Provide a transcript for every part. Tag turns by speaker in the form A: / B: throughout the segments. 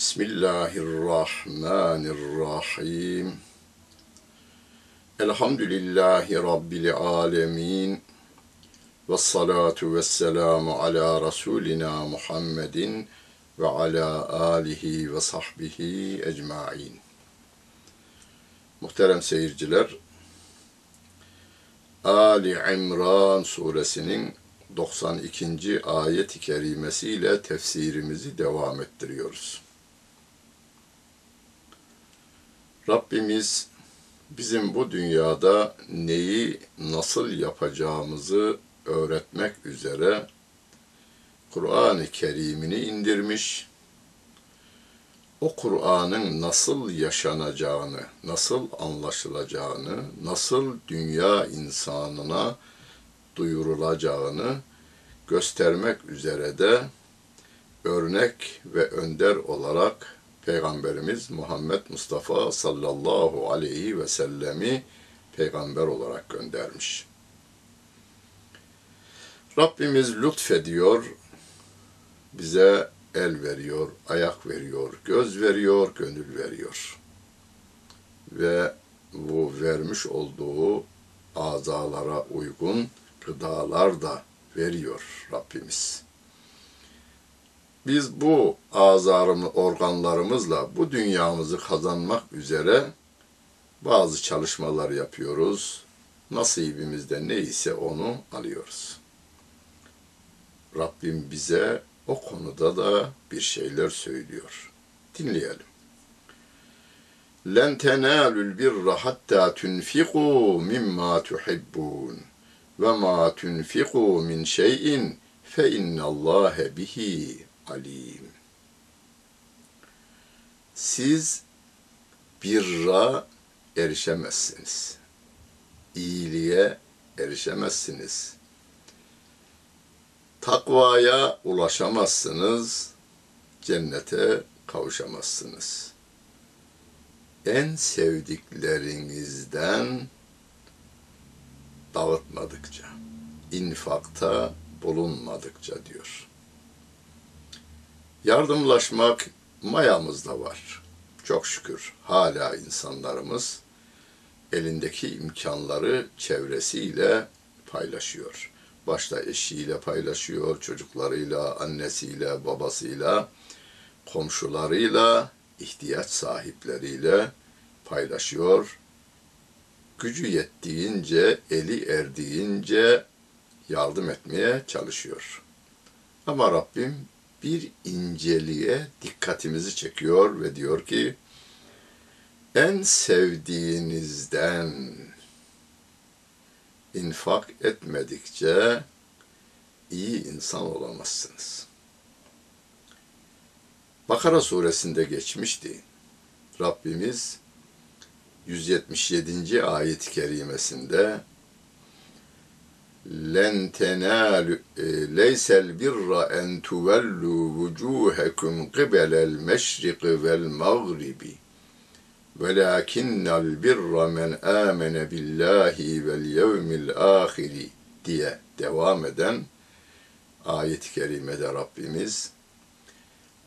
A: Bismillahirrahmanirrahim. Elhamdülillahi Rabbil alemin. Ve salatu ve selamu ala Resulina Muhammedin ve ala alihi ve sahbihi ecmain. Muhterem seyirciler, Ali İmran suresinin 92. ayet-i kerimesiyle tefsirimizi devam ettiriyoruz. Rabbimiz bizim bu dünyada neyi nasıl yapacağımızı öğretmek üzere Kur'an-ı Kerim'ini indirmiş. O Kur'an'ın nasıl yaşanacağını, nasıl anlaşılacağını, nasıl dünya insanına duyurulacağını göstermek üzere de örnek ve önder olarak Peygamberimiz Muhammed Mustafa sallallahu aleyhi ve sellemi peygamber olarak göndermiş. Rabbimiz lütfediyor, bize el veriyor, ayak veriyor, göz veriyor, gönül veriyor. Ve bu vermiş olduğu azalara uygun gıdalar da veriyor Rabbimiz. Biz bu azarımı, organlarımızla bu dünyamızı kazanmak üzere bazı çalışmalar yapıyoruz. Nasibimizde neyse onu alıyoruz. Rabbim bize o konuda da bir şeyler söylüyor. Dinleyelim. Tenalul birra hatta tunfiqu mimma tuhibbun ve ma tunfiqu min şeyin fe innallâhe bihi alim. Siz birra erişemezsiniz. İyiliğe erişemezsiniz. Takvaya ulaşamazsınız. Cennete kavuşamazsınız. En sevdiklerinizden dağıtmadıkça, infakta bulunmadıkça diyor. Yardımlaşmak mayamızda var. Çok şükür hala insanlarımız elindeki imkanları çevresiyle paylaşıyor. Başta eşiyle paylaşıyor, çocuklarıyla, annesiyle, babasıyla, komşularıyla, ihtiyaç sahipleriyle paylaşıyor. Gücü yettiğince, eli erdiğince yardım etmeye çalışıyor. Ama Rabbim bir inceliğe dikkatimizi çekiyor ve diyor ki en sevdiğinizden infak etmedikçe iyi insan olamazsınız. Bakara suresinde geçmişti. Rabbimiz 177. ayet-i kerimesinde leysel birra en tuvellu vucuhakum qibelel meşriqi vel mağribi velakinnel birra men amene billahi vel yevmil ahiri diye devam eden ayet-i kerimede Rabbimiz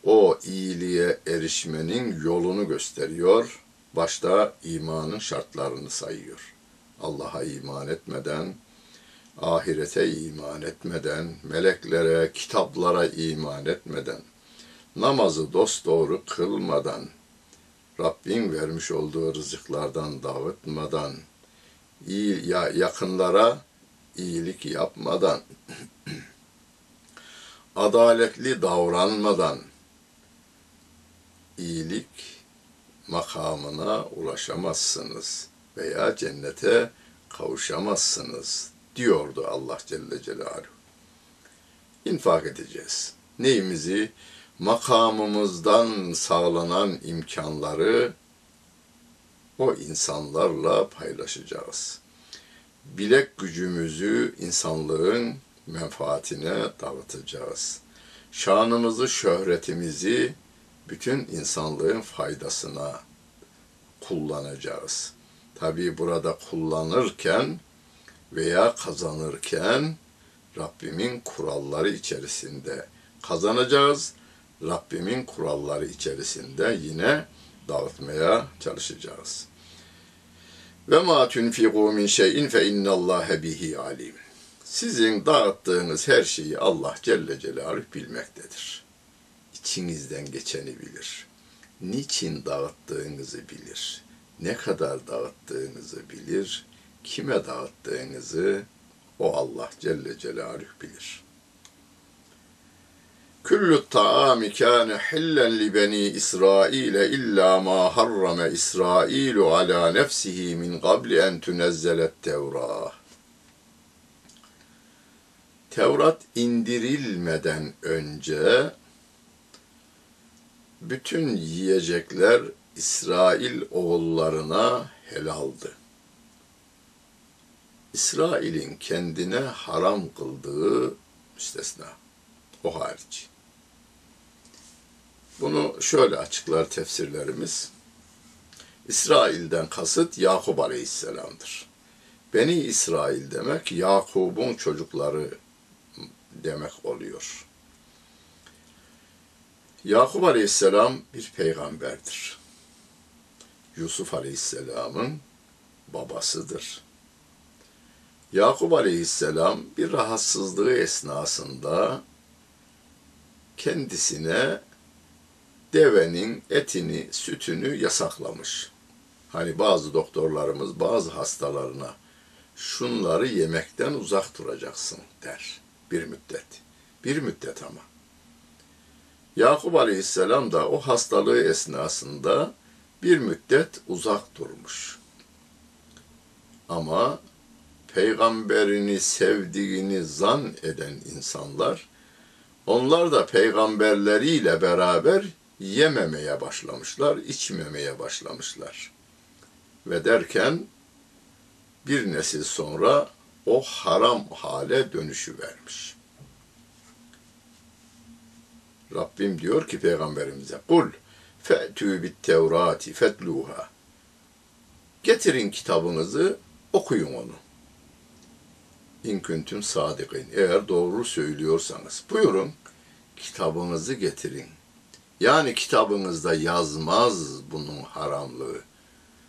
A: o iyiliğe erişmenin yolunu gösteriyor. Başta imanın şartlarını sayıyor. Allah'a iman etmeden, ahirete iman etmeden, meleklere, kitaplara iman etmeden, namazı dosdoğru kılmadan, Rabbin vermiş olduğu rızıklardan dağıtmadan, iyi, ya, yakınlara iyilik yapmadan, adaletli davranmadan, iyilik makamına ulaşamazsınız veya cennete kavuşamazsınız diyordu Allah Celle Celaluhu. İnfak edeceğiz. Neyimizi? Makamımızdan sağlanan imkanları o insanlarla paylaşacağız. Bilek gücümüzü insanlığın menfaatine dağıtacağız. Şanımızı, şöhretimizi bütün insanlığın faydasına kullanacağız. Tabii burada kullanırken veya kazanırken Rabbimin kuralları içerisinde kazanacağız. Rabbimin kuralları içerisinde yine dağıtmaya çalışacağız. Ve ma tunfiqu min şeyin fe innallâhe bihi alim. Sizin dağıttığınız her şeyi Allah Celle Celaluhu bilmektedir. İçinizden geçeni bilir. Niçin dağıttığınızı bilir. Ne kadar dağıttığınızı bilir kime dağıttığınızı o Allah Celle Celaluhu bilir. Küllü ta'ami kâne hillen li beni İsrail illa ma harrame İsrailu ala nefsihi min qabli en tunezzelet Tevrah. Tevrat indirilmeden önce bütün yiyecekler İsrail oğullarına helaldi. İsrail'in kendine haram kıldığı müstesna. O hariç. Bunu şöyle açıklar tefsirlerimiz. İsrail'den kasıt Yakup Aleyhisselam'dır. Beni İsrail demek Yakub'un çocukları demek oluyor. Yakup Aleyhisselam bir peygamberdir. Yusuf Aleyhisselam'ın babasıdır. Yakup Aleyhisselam bir rahatsızlığı esnasında kendisine devenin etini, sütünü yasaklamış. Hani bazı doktorlarımız bazı hastalarına şunları yemekten uzak duracaksın der bir müddet. Bir müddet ama. Yakup Aleyhisselam da o hastalığı esnasında bir müddet uzak durmuş. Ama peygamberini sevdiğini zan eden insanlar, onlar da peygamberleriyle beraber yememeye başlamışlar, içmemeye başlamışlar. Ve derken bir nesil sonra o haram hale dönüşü vermiş. Rabbim diyor ki peygamberimize kul fe'tü bit tevrati fetluha getirin kitabınızı okuyun onu. İn küntüm sadikin. Eğer doğru söylüyorsanız buyurun kitabınızı getirin. Yani kitabınızda yazmaz bunun haramlığı.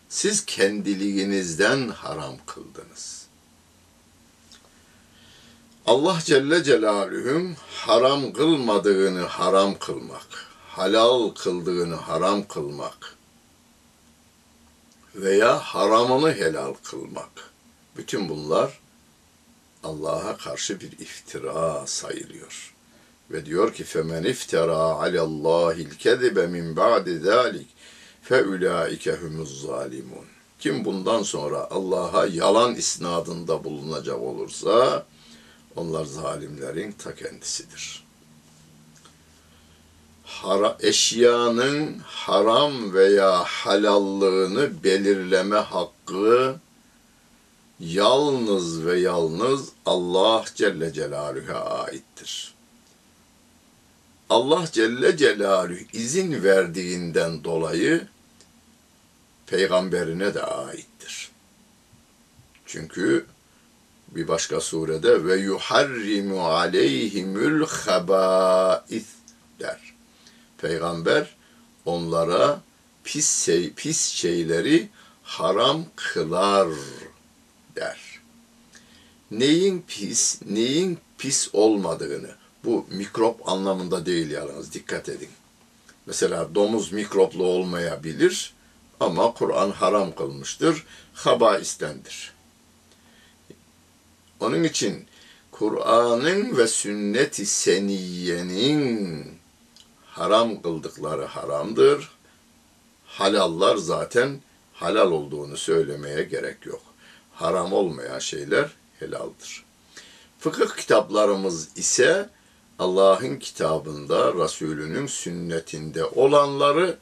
A: siz kendiliğinizden haram kıldınız. Allah Celle Celaluhu'nun haram kılmadığını haram kılmak, halal kıldığını haram kılmak veya haramını helal kılmak. Bütün bunlar Allah'a karşı bir iftira sayılıyor. Ve diyor ki femen iftara alallahil kezibe min ba'di zalik fe ulaike humuz zalimun. Kim bundan sonra Allah'a yalan isnadında bulunacak olursa onlar zalimlerin ta kendisidir. Hara, eşyanın haram veya halallığını belirleme hakkı yalnız ve yalnız Allah Celle Celaluhu'ya aittir. Allah Celle Celaluhu izin verdiğinden dolayı peygamberine de aittir. Çünkü bir başka surede ve yuharrimu aleyhimül habais der. Peygamber onlara pis şey, pis şeyleri haram kılar der. Neyin pis, neyin pis olmadığını, bu mikrop anlamında değil yalnız dikkat edin. Mesela domuz mikroplu olmayabilir ama Kur'an haram kılmıştır, habaistendir. Onun için Kur'an'ın ve sünnet-i seniyenin haram kıldıkları haramdır. Halallar zaten halal olduğunu söylemeye gerek yok. Haram olmayan şeyler helaldir. Fıkıh kitaplarımız ise Allah'ın kitabında, Resulünün sünnetinde olanları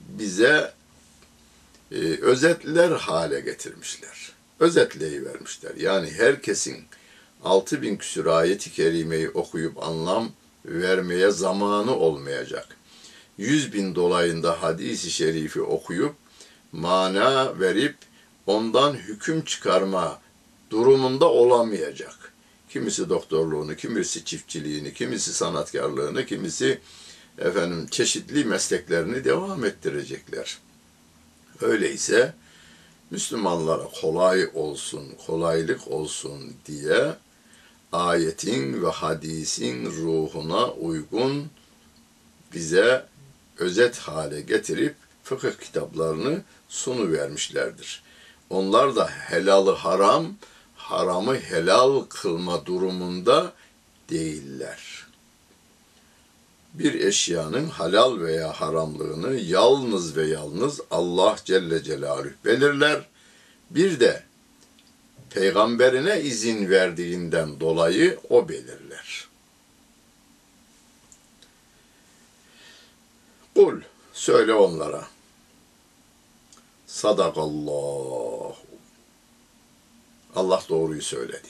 A: bize e, özetler hale getirmişler. Özetleyi vermişler. Yani herkesin 6000 küsur ayeti kerimeyi okuyup anlam vermeye zamanı olmayacak. 100 bin dolayında hadisi şerifi okuyup mana verip ondan hüküm çıkarma durumunda olamayacak. Kimisi doktorluğunu, kimisi çiftçiliğini, kimisi sanatkarlığını, kimisi efendim çeşitli mesleklerini devam ettirecekler. Öyleyse Müslümanlara kolay olsun, kolaylık olsun diye ayetin ve hadisin ruhuna uygun bize özet hale getirip fıkıh kitaplarını sunu vermişlerdir. Onlar da helalı haram, haramı helal kılma durumunda değiller. Bir eşyanın halal veya haramlığını yalnız ve yalnız Allah Celle Celaluhu belirler. Bir de peygamberine izin verdiğinden dolayı o belirler. Kul söyle onlara. Sadakallahu. Allah doğruyu söyledi.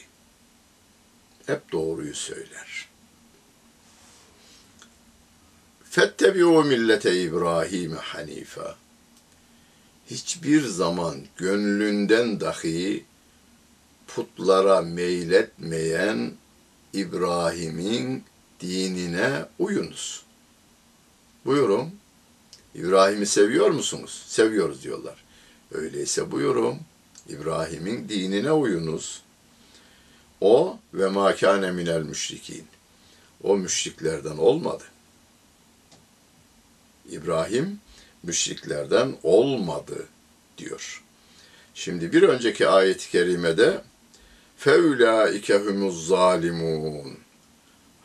A: Hep doğruyu söyler. Fettebi'u millete İbrahim hanife. Hiçbir zaman gönlünden dahi putlara meyletmeyen İbrahim'in dinine uyunuz. Buyurun. İbrahim'i seviyor musunuz? Seviyoruz diyorlar. Öyleyse buyurun. İbrahim'in dinine uyunuz. O ve makane minel müşrikin. O müşriklerden olmadı. İbrahim müşriklerden olmadı diyor. Şimdi bir önceki ayet-i kerimede feulaike humuz zalimun.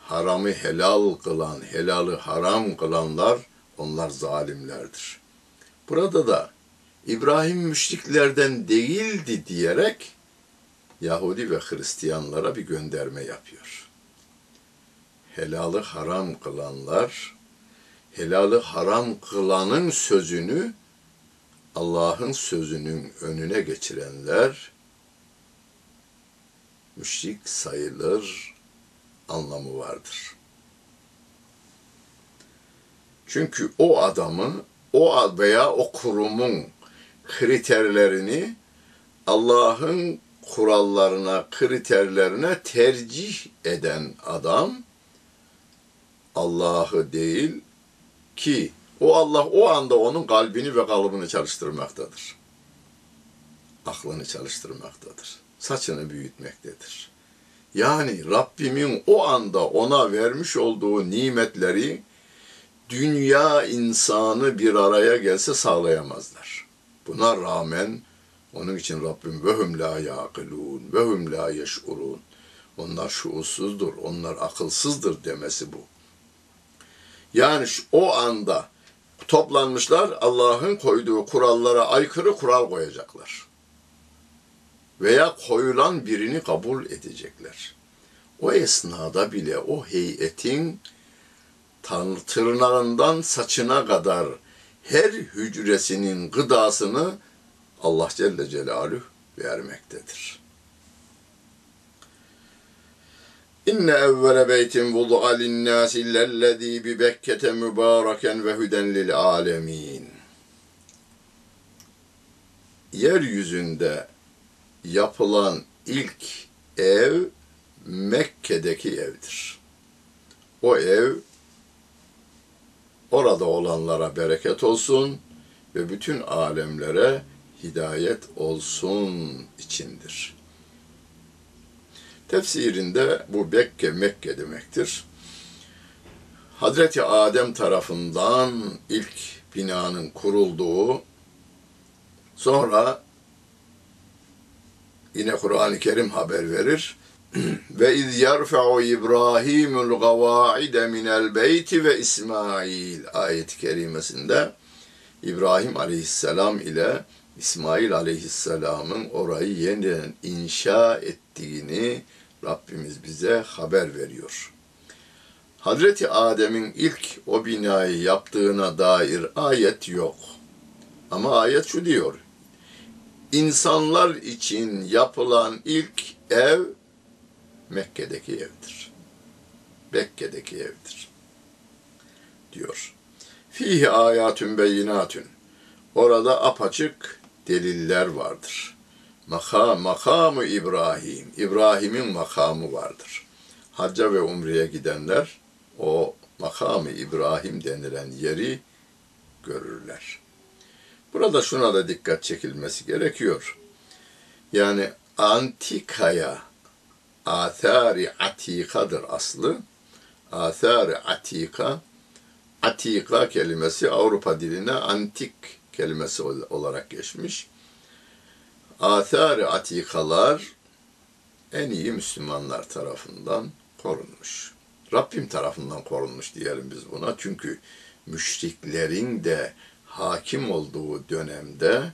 A: Haramı helal kılan, helalı haram kılanlar onlar zalimlerdir. Burada da İbrahim müşriklerden değildi diyerek Yahudi ve Hristiyanlara bir gönderme yapıyor. Helalı haram kılanlar, helalı haram kılanın sözünü Allah'ın sözünün önüne geçirenler müşrik sayılır anlamı vardır. Çünkü o adamı, o veya o kurumun kriterlerini Allah'ın kurallarına, kriterlerine tercih eden adam Allah'ı değil ki o Allah o anda onun kalbini ve kalıbını çalıştırmaktadır. aklını çalıştırmaktadır. Saçını büyütmektedir. Yani Rabbimin o anda ona vermiş olduğu nimetleri dünya insanı bir araya gelse sağlayamazlar. Buna rağmen onun için Rabbim vehum la yaqilun vehum la yeş'urun. Onlar şuursuzdur, onlar akılsızdır demesi bu. Yani şu, o anda toplanmışlar Allah'ın koyduğu kurallara aykırı kural koyacaklar. Veya koyulan birini kabul edecekler. O esnada bile o heyetin tırnağından saçına kadar her hücresinin gıdasını Allah Celle Celaluhu vermektedir. İnne evvele beytin vudu'a linnâsi lellezî bi Bekke'te mübâreken ve hüden lil âlemîn. Yeryüzünde yapılan ilk ev Mekke'deki evdir. O ev orada olanlara bereket olsun ve bütün alemlere hidayet olsun içindir. Tefsirinde bu Bekke Mekke demektir. Hazreti Adem tarafından ilk binanın kurulduğu, sonra yine Kur'an-ı Kerim haber verir. Ve iz yerfa'u İbrahimul gavaide minel beyti ve İsmail ayet-i kerimesinde İbrahim aleyhisselam ile İsmail aleyhisselamın orayı yeniden inşa ettiğini Rabbimiz bize haber veriyor. Hazreti Adem'in ilk o binayı yaptığına dair ayet yok. Ama ayet şu diyor. İnsanlar için yapılan ilk ev Mekke'deki evdir. Mekke'deki evdir. Diyor. Fihi ayatun beyinatun. Orada apaçık deliller vardır. Makam, makamı İbrahim, İbrahim'in makamı vardır. Hacca ve umreye gidenler o makamı İbrahim denilen yeri görürler. Burada şuna da dikkat çekilmesi gerekiyor. Yani antikaya athari atikadır aslı. Athari atika atika kelimesi Avrupa diline antik kelimesi olarak geçmiş. Athari atikalar en iyi Müslümanlar tarafından korunmuş. Rabbim tarafından korunmuş diyelim biz buna. Çünkü müşriklerin de hakim olduğu dönemde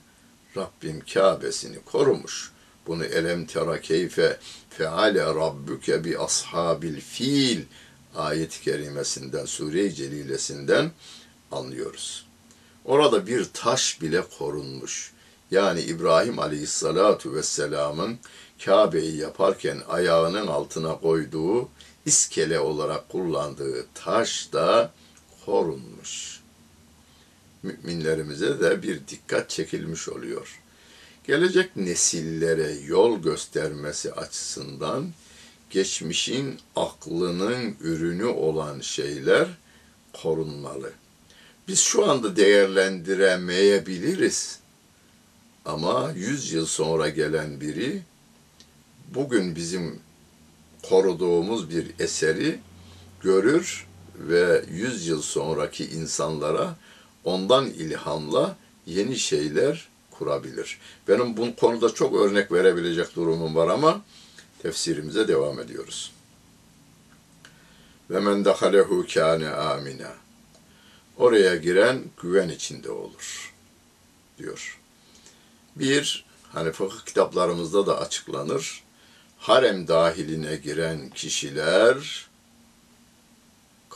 A: Rabbim Kabe'sini korumuş. Bunu elem tera keyfe feale rabbuke bi ashabil fil ayet-i kerimesinden, sure-i celilesinden anlıyoruz. Orada bir taş bile korunmuş. Yani İbrahim aleyhissalatu vesselamın Kabe'yi yaparken ayağının altına koyduğu iskele olarak kullandığı taş da korunmuş. Müminlerimize de bir dikkat çekilmiş oluyor. Gelecek nesillere yol göstermesi açısından geçmişin aklının ürünü olan şeyler korunmalı. Biz şu anda değerlendiremeyebiliriz. Ama yüz yıl sonra gelen biri bugün bizim koruduğumuz bir eseri görür ve yüz yıl sonraki insanlara ondan ilhamla yeni şeyler kurabilir. Benim bu konuda çok örnek verebilecek durumum var ama tefsirimize devam ediyoruz. Ve men dehalehu kâne amina. Oraya giren güven içinde olur diyor. Bir, hani fıkıh kitaplarımızda da açıklanır. Harem dahiline giren kişiler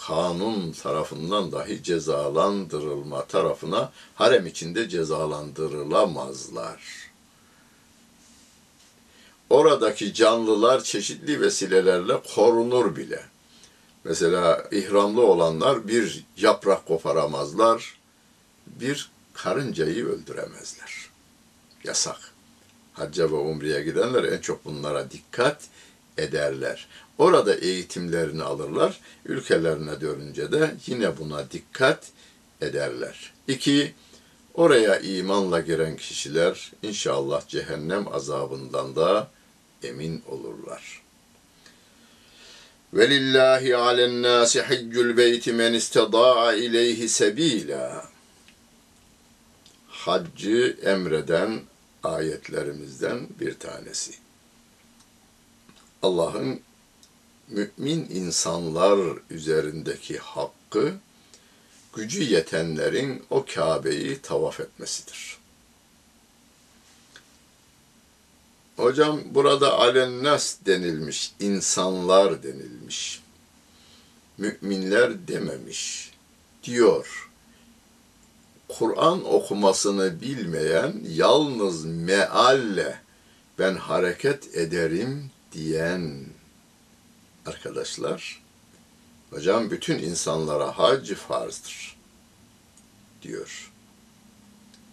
A: kanun tarafından dahi cezalandırılma tarafına harem içinde cezalandırılamazlar. Oradaki canlılar çeşitli vesilelerle korunur bile. Mesela ihramlı olanlar bir yaprak koparamazlar, bir karıncayı öldüremezler. Yasak. Hacca ve umreye gidenler en çok bunlara dikkat ederler. Orada eğitimlerini alırlar. Ülkelerine dönünce de yine buna dikkat ederler. İki, Oraya imanla giren kişiler inşallah cehennem azabından da emin olurlar. Velillahi alen nasi haccul beyti men istada'a ileyhi sebila. Haccı emreden ayetlerimizden bir tanesi. Allah'ın mümin insanlar üzerindeki hakkı gücü yetenlerin o Kabe'yi tavaf etmesidir. Hocam burada alennas denilmiş, insanlar denilmiş. Müminler dememiş diyor. Kur'an okumasını bilmeyen yalnız mealle ben hareket ederim diyen arkadaşlar hocam bütün insanlara hac farzdır diyor.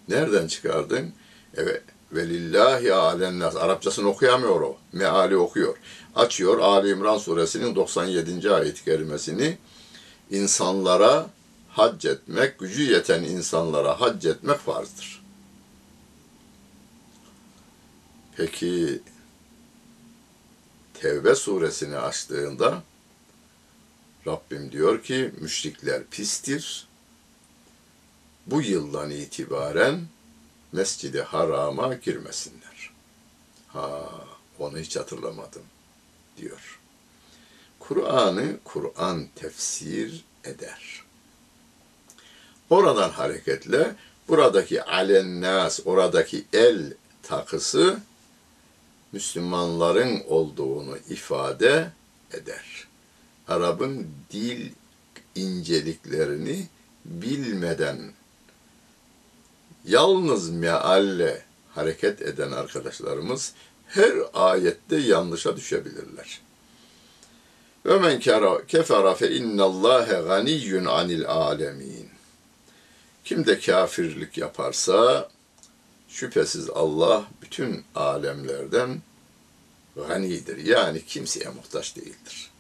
A: Nereden çıkardın? Evet Velillahi alennas. Arapçasını okuyamıyor o. Meali okuyor. Açıyor Ali İmran suresinin 97. ayet-i kerimesini. İnsanlara hac etmek, gücü yeten insanlara hac etmek farzdır. Peki Tevbe suresini açtığında Rabbim diyor ki müşrikler pistir. Bu yıldan itibaren Mescidi Haram'a girmesinler. Ha, onu hiç hatırlamadım diyor. Kur'an'ı Kur'an tefsir eder. Oradan hareketle buradaki alennas, oradaki el takısı Müslümanların olduğunu ifade eder. Arap'ın dil inceliklerini bilmeden yalnız mealle hareket eden arkadaşlarımız her ayette yanlışa düşebilirler. Ve men kefara fe innallâhe ganiyyun anil alemin. Kim de kafirlik yaparsa şüphesiz Allah bütün alemlerden ganidir. Yani kimseye muhtaç değildir.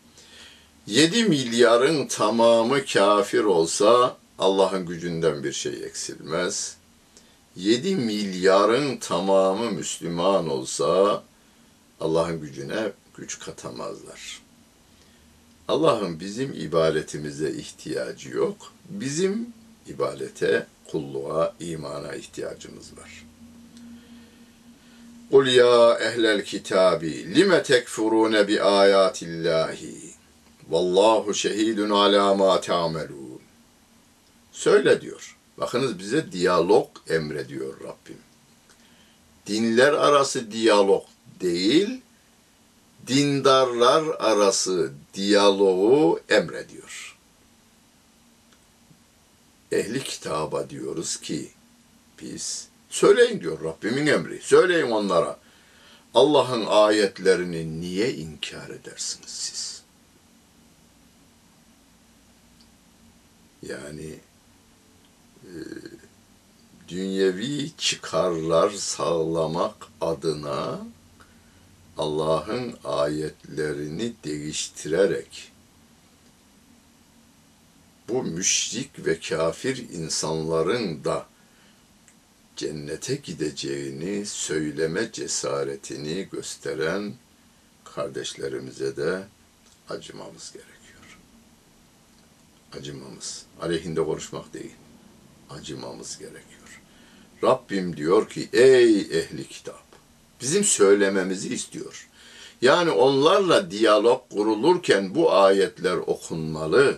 A: 7 milyarın tamamı kafir olsa Allah'ın gücünden bir şey eksilmez. 7 milyarın tamamı Müslüman olsa Allah'ın gücüne güç katamazlar. Allah'ın bizim ibadetimize ihtiyacı yok. Bizim ibadete, kulluğa, imana ihtiyacımız var. Kul ya ehlel kitabi lime tekfurune bi ayatillahi vallahu şehidun ala ma ta'melun. Söyle diyor. Bakınız bize diyalog emrediyor Rabbim. Dinler arası diyalog değil, dindarlar arası diyaloğu emrediyor. Ehli kitaba diyoruz ki biz söyleyin diyor Rabbimin emri. Söyleyin onlara. Allah'ın ayetlerini niye inkar edersiniz siz? Yani e, dünyevi çıkarlar sağlamak adına Allah'ın ayetlerini değiştirerek bu müşrik ve kafir insanların da cennete gideceğini söyleme cesaretini gösteren kardeşlerimize de acımamız gerekiyor. Acımamız. Aleyhinde konuşmak değil. Acımamız gerekiyor. Rabbim diyor ki ey ehli kitap bizim söylememizi istiyor. Yani onlarla diyalog kurulurken bu ayetler okunmalı.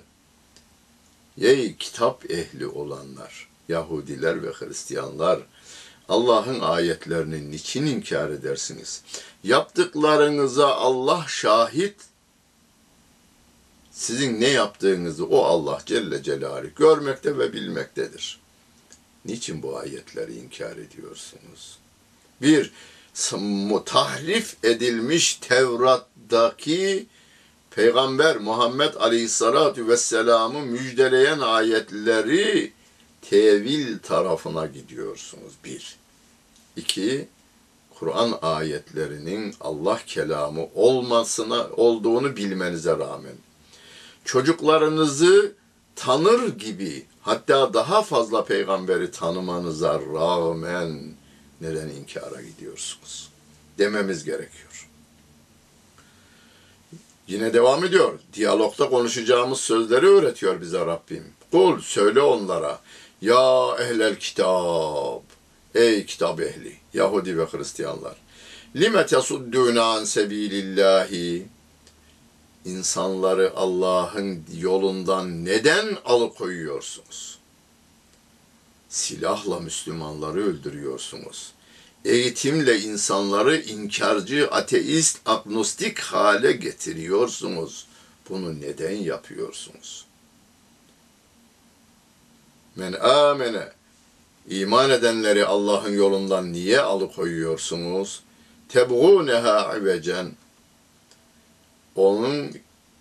A: Ey kitap ehli olanlar, Yahudiler ve Hristiyanlar, Allah'ın ayetlerini niçin inkar edersiniz? Yaptıklarınıza Allah şahit. Sizin ne yaptığınızı o Allah Celle Celaluhu görmekte ve bilmektedir. Niçin bu ayetleri inkar ediyorsunuz? Bir, tahrif edilmiş Tevrat'taki Peygamber Muhammed Aleyhisselatü Vesselam'ı müjdeleyen ayetleri tevil tarafına gidiyorsunuz. Bir. İki, Kur'an ayetlerinin Allah kelamı olmasına olduğunu bilmenize rağmen çocuklarınızı tanır gibi hatta daha fazla peygamberi tanımanıza rağmen neden inkara gidiyorsunuz? Dememiz gerekiyor. Yine devam ediyor. Diyalogda konuşacağımız sözleri öğretiyor bize Rabbim. Kul söyle onlara. Ya ehlel kitab. Ey kitap ehli. Yahudi ve Hristiyanlar. Lime tesuddûne an sebilillahi. İnsanları Allah'ın yolundan neden alıkoyuyorsunuz? Silahla Müslümanları öldürüyorsunuz. Eğitimle insanları inkarcı, ateist, agnostik hale getiriyorsunuz. Bunu neden yapıyorsunuz? Men amene iman edenleri Allah'ın yolundan niye alıkoyuyorsunuz? Tebğûneha ivecen onun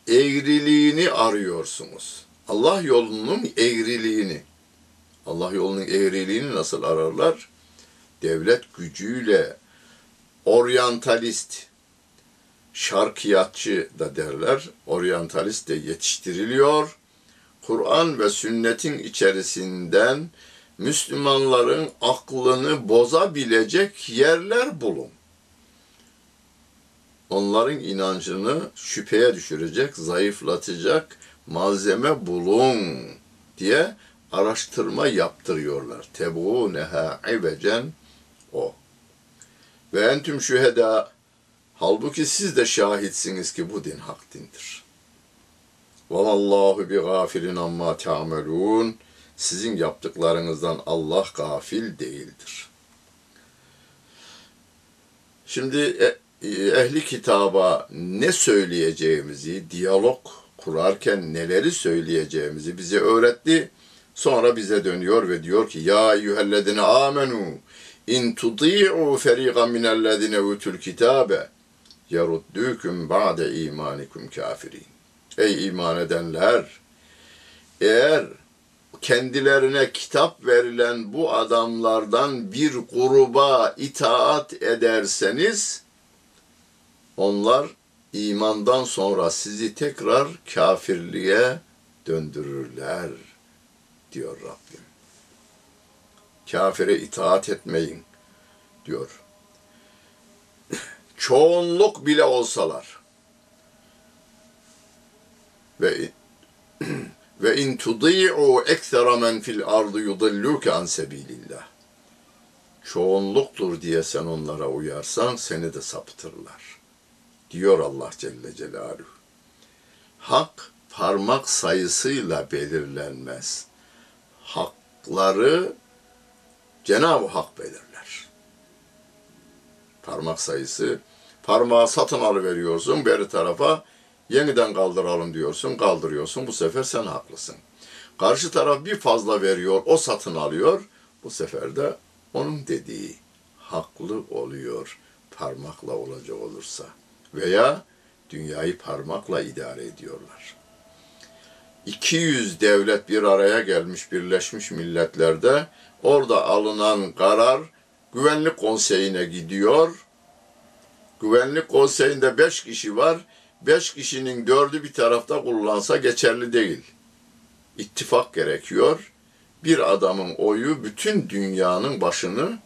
A: eğriliğini arıyorsunuz. Allah yolunun eğriliğini. Allah yolunun eğriliğini nasıl ararlar? Devlet gücüyle oryantalist, şarkiyatçı da derler. Oryantalist de yetiştiriliyor. Kur'an ve sünnetin içerisinden Müslümanların aklını bozabilecek yerler bulun onların inancını şüpheye düşürecek, zayıflatacak malzeme bulun diye araştırma yaptırıyorlar. Tebuneha ivecen o. Ve entüm şüheda halbuki siz de şahitsiniz ki bu din hak dindir. Vallahu bi gafilin amma ta'melun. Sizin yaptıklarınızdan Allah gafil değildir. Şimdi e, ehli kitaba ne söyleyeceğimizi, diyalog kurarken neleri söyleyeceğimizi bize öğretti. Sonra bize dönüyor ve diyor ki ya eyyühellezine amenu in tudi'u feriqan minellezine utul kitabe yeruddukum ba'de imanikum kafirin. Ey iman edenler! Eğer kendilerine kitap verilen bu adamlardan bir gruba itaat ederseniz, onlar imandan sonra sizi tekrar kafirliğe döndürürler diyor Rabbim. Kafire itaat etmeyin diyor. Çoğunluk bile olsalar ve ve in tudi'u ekstra men fil ardı yudilluke an sebilillah. Çoğunluktur diye sen onlara uyarsan seni de saptırlar diyor Allah Celle Celaluhu. Hak parmak sayısıyla belirlenmez. Hakları Cenab-ı Hak belirler. Parmak sayısı, parmağı satın alıveriyorsun beri tarafa, yeniden kaldıralım diyorsun, kaldırıyorsun. Bu sefer sen haklısın. Karşı taraf bir fazla veriyor, o satın alıyor. Bu sefer de onun dediği haklı oluyor parmakla olacak olursa veya dünyayı parmakla idare ediyorlar. 200 devlet bir araya gelmiş Birleşmiş Milletler'de orada alınan karar Güvenlik Konseyi'ne gidiyor. Güvenlik Konseyi'nde 5 kişi var. 5 kişinin dördü bir tarafta kullansa geçerli değil. İttifak gerekiyor. Bir adamın oyu bütün dünyanın başını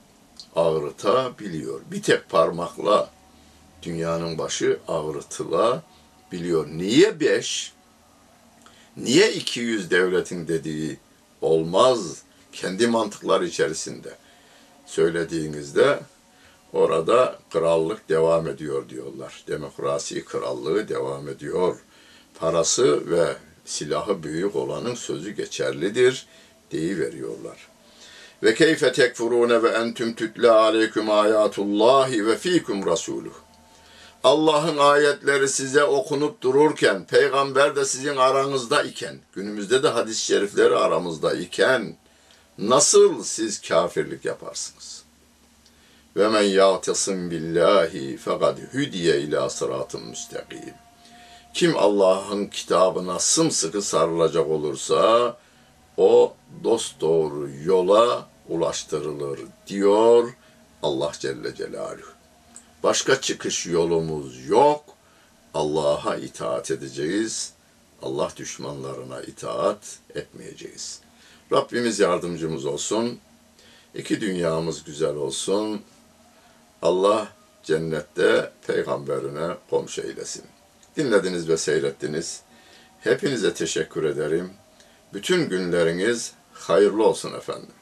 A: ağrıtabiliyor. Bir tek parmakla dünyanın başı ağrıtılabiliyor. Niye beş? Niye 200 devletin dediği olmaz? Kendi mantıkları içerisinde söylediğinizde orada krallık devam ediyor diyorlar. Demokrasi krallığı devam ediyor. Parası ve silahı büyük olanın sözü geçerlidir deyi veriyorlar. Ve keyfe tekfurune ve entüm tütle aleyküm ayatullahi ve fikum rasuluh. Allah'ın ayetleri size okunup dururken, peygamber de sizin aranızda iken, günümüzde de hadis-i şerifleri aramızda iken, nasıl siz kafirlik yaparsınız? Ve men ya'tasim billahi fekad hüdiye ila sıratın müstakim. Kim Allah'ın kitabına sımsıkı sarılacak olursa, o dost doğru yola ulaştırılır diyor Allah Celle Celaluhu. Başka çıkış yolumuz yok. Allah'a itaat edeceğiz. Allah düşmanlarına itaat etmeyeceğiz. Rabbimiz yardımcımız olsun. İki dünyamız güzel olsun. Allah cennette peygamberine komşu eylesin. Dinlediniz ve seyrettiniz. Hepinize teşekkür ederim. Bütün günleriniz hayırlı olsun efendim.